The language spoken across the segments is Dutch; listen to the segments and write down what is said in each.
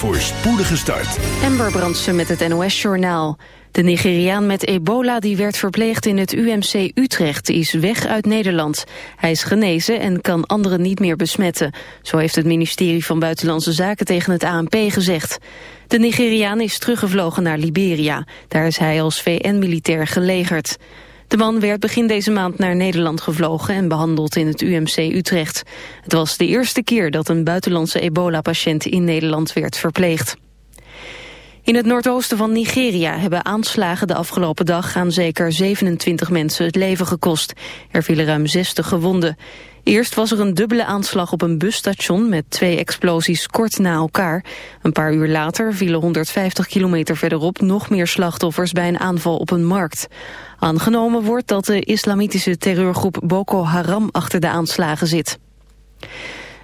voor spoedige start. Ember Brandsen met het NOS-journaal. De Nigeriaan met ebola die werd verpleegd in het UMC Utrecht is weg uit Nederland. Hij is genezen en kan anderen niet meer besmetten. Zo heeft het ministerie van Buitenlandse Zaken tegen het ANP gezegd. De Nigeriaan is teruggevlogen naar Liberia. Daar is hij als VN-militair gelegerd. De man werd begin deze maand naar Nederland gevlogen en behandeld in het UMC Utrecht. Het was de eerste keer dat een buitenlandse ebola-patiënt in Nederland werd verpleegd. In het noordoosten van Nigeria hebben aanslagen de afgelopen dag aan zeker 27 mensen het leven gekost. Er vielen ruim 60 gewonden. Eerst was er een dubbele aanslag op een busstation met twee explosies kort na elkaar. Een paar uur later vielen 150 kilometer verderop nog meer slachtoffers bij een aanval op een markt. Aangenomen wordt dat de islamitische terreurgroep Boko Haram achter de aanslagen zit.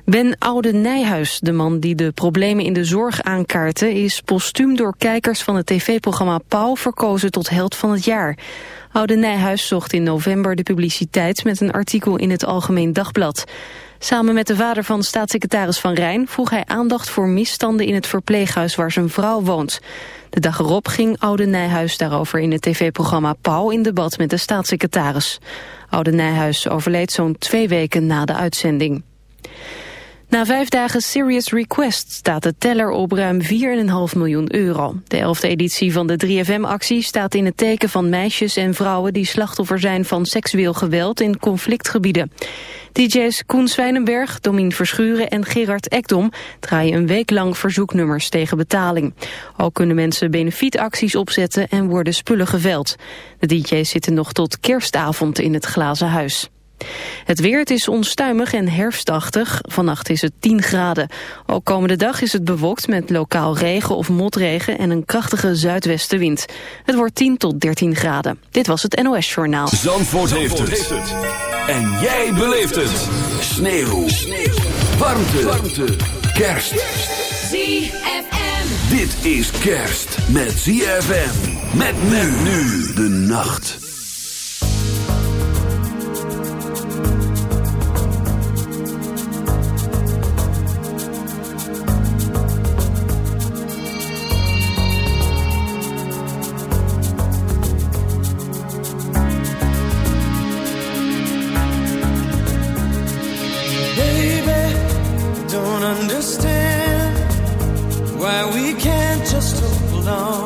Ben Oude Nijhuis, de man die de problemen in de zorg aankaartte... is postuum door kijkers van het tv-programma Pauw verkozen tot held van het jaar. Oude Nijhuis zocht in november de publiciteit met een artikel in het Algemeen Dagblad. Samen met de vader van staatssecretaris Van Rijn vroeg hij aandacht voor misstanden in het verpleeghuis waar zijn vrouw woont. De dag erop ging Oude Nijhuis daarover in het tv-programma Pauw in debat met de staatssecretaris. Oude Nijhuis overleed zo'n twee weken na de uitzending. Na vijf dagen Serious Request staat de teller op ruim 4,5 miljoen euro. De elfde editie van de 3FM-actie staat in het teken van meisjes en vrouwen... die slachtoffer zijn van seksueel geweld in conflictgebieden. DJ's Koen Zwijnenberg, Domien Verschuren en Gerard Ekdom... draaien een week lang verzoeknummers tegen betaling. Ook kunnen mensen benefietacties opzetten en worden spullen geveld. De DJ's zitten nog tot kerstavond in het glazen huis. Het weer, het is onstuimig en herfstachtig. Vannacht is het 10 graden. Ook komende dag is het bewolkt met lokaal regen of motregen en een krachtige zuidwestenwind. Het wordt 10 tot 13 graden. Dit was het NOS Journaal. Zandvoort, heeft, het. En jij beleeft het. Sneeuw. Sneeuw. Warmte. Warmte. Kerst. ZFM. Dit is kerst met ZFM. Met men nu de nacht. alone.